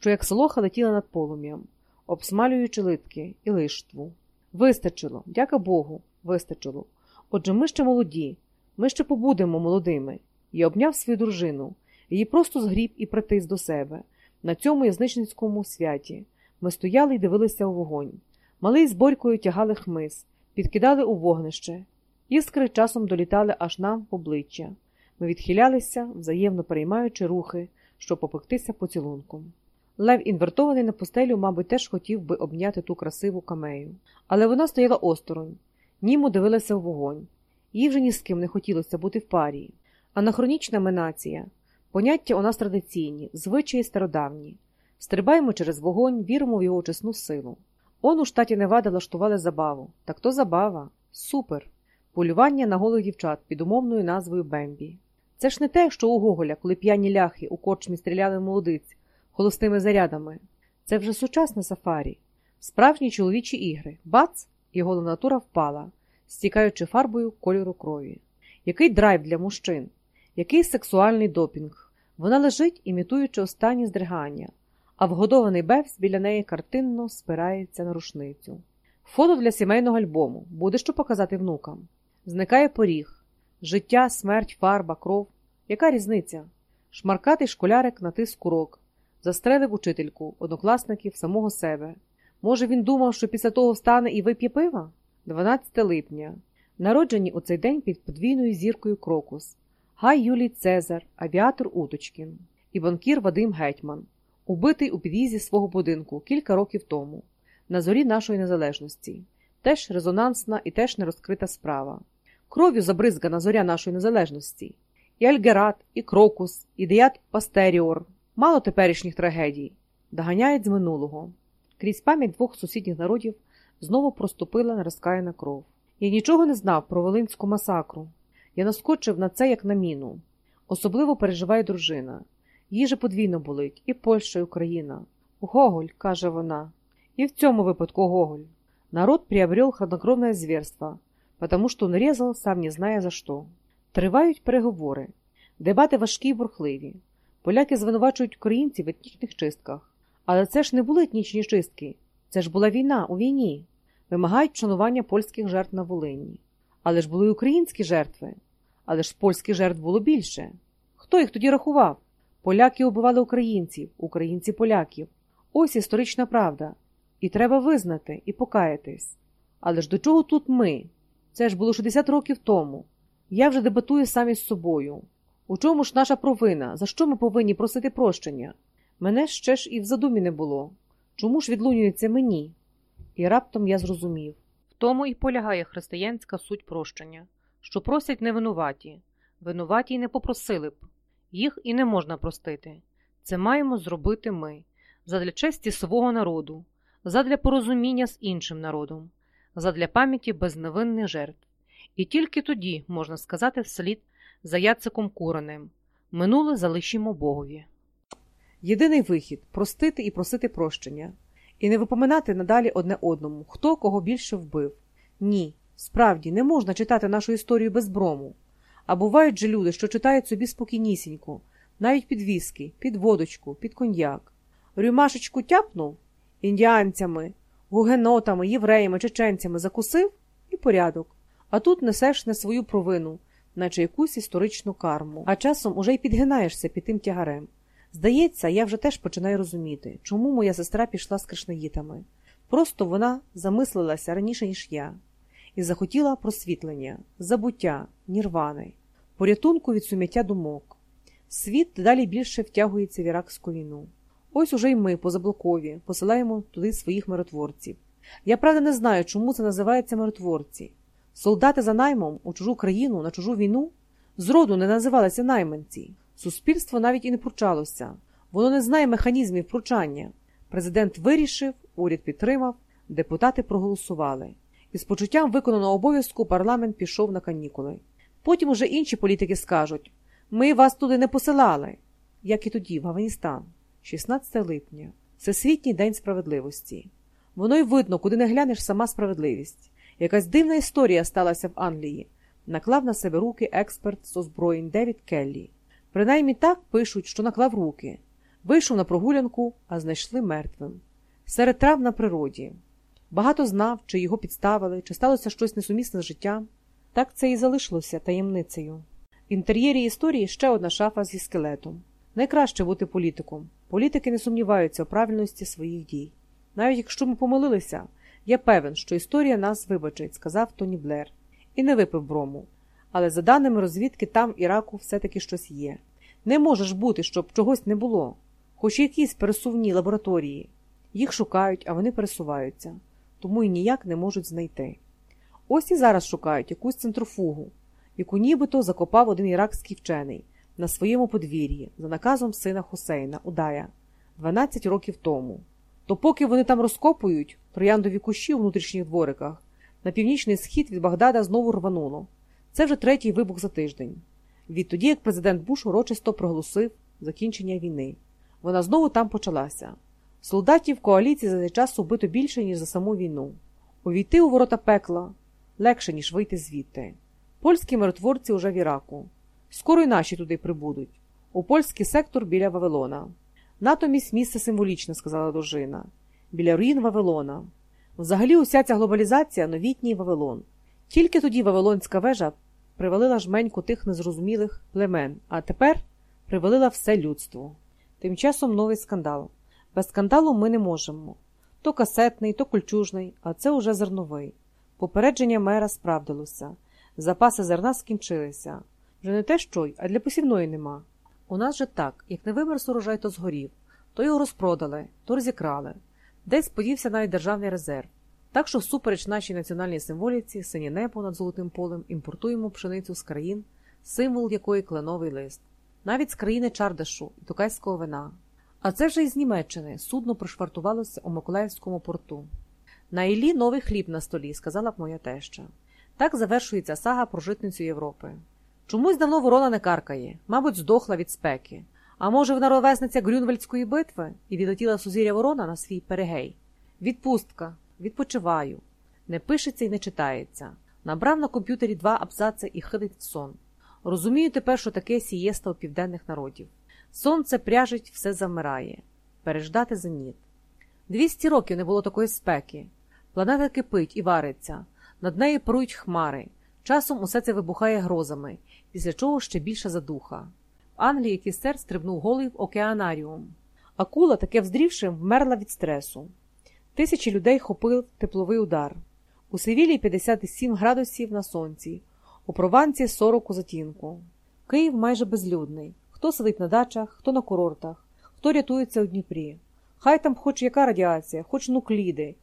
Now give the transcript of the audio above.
що як солоха летіла над полум'ям, обсмалюючи литки і лиштву. Вистачило, дяка Богу, вистачило. Отже, ми ще молоді, ми ще побудемо молодими. Я обняв свою дружину, її просто згріб і притис до себе. На цьому язичницькому святі ми стояли і дивилися у вогонь. Малий з борькою тягали хмиз, підкидали у вогнище. Іскри часом долітали аж нам в обличчя. Ми відхилялися, взаємно переймаючи рухи, щоб попектися поцілунком. Лев інвертований на постелю, мабуть, теж хотів би обняти ту красиву камею. Але вона стояла осторонь, німо дивилася у вогонь. Їй вже ні з ким не хотілося бути в парі. Анахронічна минація. Поняття у нас традиційні, звичаї стародавні. Стрибаємо через вогонь, віримо в його чесну силу. Он у штаті Невада влаштували забаву. Так то забава. Супер! Полювання на голих дівчат під умовною назвою Бембі. Це ж не те, що у Гоголя, коли п'яні ляхи у корчмі стріляли молодиць холостими зарядами. Це вже сучасне сафарі, справжні чоловічі ігри. Бац! І головна натура впала, стікаючи фарбою кольору крові. Який драйв для мужчин, який сексуальний допінг. Вона лежить, імітуючи останні здригання, а вгодований бевс біля неї картинно спирається на рушницю. Фото для сімейного альбому буде що показати внукам. Зникає поріг, життя, смерть, фарба, кров. Яка різниця? Шмаркатий школярик натис курок, застрелив учительку, однокласників, самого себе. Може, він думав, що після того встане і вип'є пива? 12 липня. Народжені у цей день під подвійною зіркою Крокус, Гай Юлій Цезар, авіатор Уточкін і банкір Вадим Гетьман, убитий у під'їзді свого будинку кілька років тому, на зорі нашої незалежності. Теж резонансна і теж нерозкрита справа. Кров'ю забризгана зоря нашої незалежності. І Альгерат, і Крокус, і Деят Пастеріор. Мало теперішніх трагедій. Доганяють з минулого. Крізь пам'ять двох сусідніх народів знову проступила нерозкаяна кров. Я нічого не знав про Волинську масакру. Я наскочив на це, як на міну. Особливо переживає дружина. Їй же подвійно болить і Польща, і Україна. Гоголь, каже вона. І в цьому випадку Гоголь. Народ приобрел хладнокровне зверство, потому что он резал, сам не знає за що. Тривають переговори. Дебати важкі й бурхливі. Поляки звинувачують українців в етнічних чистках. Але це ж не були етнічні чистки. Це ж була війна у війні. Вимагають вшанування польських жертв на Волині. Але ж були й українські жертви. Але ж польських жертв було більше. Хто їх тоді рахував? Поляки убивали українців, українці поляків. Ось історична правда. І треба визнати і покаятись. Але ж до чого тут ми? Це ж було 60 років тому. Я вже дебатую сам із собою. У чому ж наша провина? За що ми повинні просити прощення? Мене ще ж і в задумі не було. Чому ж відлунюється мені? І раптом я зрозумів в тому і полягає християнська суть прощення, що просять невинуваті, винуваті й не попросили б, їх і не можна простити. Це маємо зробити ми, задля честі свого народу, задля порозуміння з іншим народом, задля пам'яті безневинних жертв. І тільки тоді можна сказати вслід за Яциком Куренем минуле залишимо Богові. Єдиний вихід простити і просити прощення, і не випоминати надалі одне одному, хто кого більше вбив. Ні, справді не можна читати нашу історію без брому. А бувають же люди, що читають собі спокійнісінько, навіть під віскі, під водочку, під коньяк. Рюмашечку тяпнув індіанцями, гугенотами, євреями, чеченцями закусив і порядок. А тут несеш не свою провину, наче якусь історичну карму, а часом уже й підгинаєшся під тим тягарем. Здається, я вже теж починаю розуміти, чому моя сестра пішла з кришнаїтами. Просто вона замислилася раніше, ніж я, і захотіла просвітлення, забуття, нірвани, порятунку від сум'яття думок. Світ далі більше втягується в іракську війну. Ось уже й ми, позаблокові, посилаємо туди своїх миротворців. Я правда не знаю, чому це називається миротворці. Солдати за наймом у чужу країну на чужу війну зроду не називалися найманці. Суспільство навіть і не пручалося, воно не знає механізмів пручання. Президент вирішив, уряд підтримав, депутати проголосували. І з почуттям виконаного обов'язку парламент пішов на канікули. Потім уже інші політики скажуть ми вас туди не посилали, як і тоді, в Афганістан, 16 липня, Всесвітній день справедливості. Воно й видно, куди не глянеш сама справедливість. Якась дивна історія сталася в Англії, наклав на себе руки експерт з озброєнь Девід Келлі. Принаймні так пишуть, що наклав руки. Вийшов на прогулянку, а знайшли мертвим. Серед трав на природі. Багато знав, чи його підставили, чи сталося щось несумісне з життям. Так це і залишилося таємницею. В інтер'єрі історії ще одна шафа зі скелетом. Найкраще бути політиком. Політики не сумніваються у правильності своїх дій. Навіть якщо ми помилилися, я певен, що історія нас вибачить, сказав Тоні Блер. І не випив брому. Але за даними розвідки, там Іраку все-таки щось є. Не може ж бути, щоб чогось не було. Хоч якісь пересувні лабораторії. Їх шукають, а вони пересуваються, тому й ніяк не можуть знайти. Ось і зараз шукають якусь центрофугу, яку нібито закопав один іракський вчений на своєму подвір'ї за наказом сина Хусейна Удая 12 років тому. То поки вони там розкопують трояндові кущі у внутрішніх двориках, на північний схід від Багдада знову рвануло. Це вже третій вибух за тиждень. Відтоді, як президент Буш урочисто проголосив закінчення війни. Вона знову там почалася. Солдатів коаліції за цей час убито більше, ніж за саму війну. Увійти у ворота пекла легше, ніж вийти звідти. Польські миротворці уже в Іраку. Скоро й наші туди прибудуть. У польський сектор біля Вавилона. Натомість місце символічне, сказала дружина. Біля руїн Вавилона. Взагалі, уся ця глобалізація новітній Вавилон. Тільки тоді Вавилонська вежа привалила жменьку тих незрозумілих племен, а тепер привалила все людство. Тим часом новий скандал. Без скандалу ми не можемо. То касетний, то кульчужний, а це уже зерновий. Попередження мера справдилося. Запаси зерна скінчилися. Вже не те що й, а для посівної нема. У нас же так, як не вимер урожай, то згорів, то його розпродали, то розікрали. Десь подівся навіть державний резерв. Так що, всупереч нашій національній символіці, синє небо над золотим полем імпортуємо пшеницю з країн, символ якої кленовий лист, навіть з країни Чардешу і Тукайського вина. А це вже із Німеччини судно пришвартувалося у Миколаївському порту. На Іллі новий хліб на столі, сказала б моя теща. Так завершується сага про житницю Європи. Чомусь давно ворона не каркає, мабуть, здохла від спеки. А може, вона ровесниця Грюнвельдської битви і відлетіла сузір'я ворона на свій перегей. Відпустка, відпочиваю. Не пишеться і не читається. Набрав на комп'ютері два абзаци і хилить в сон. Розумію тепер, що таке сієста у південних народів. Сонце пряжить, все замирає. Переждати зеніт. Двісті років не було такої спеки. Планета кипить і вариться, над нею парують хмари. Часом усе це вибухає грозами, після чого ще більша задуха. В Англії кістер стрибнув голий в океанаріум. Акула, таке вздрівши, вмерла від стресу. Тисячі людей хопив тепловий удар. У Севілії 57 градусів на сонці, у Прованці 40 у затінку. Київ майже безлюдний. Хто сидить на дачах, хто на курортах, хто рятується у Дніпрі. Хай там хоч яка радіація, хоч нукліди,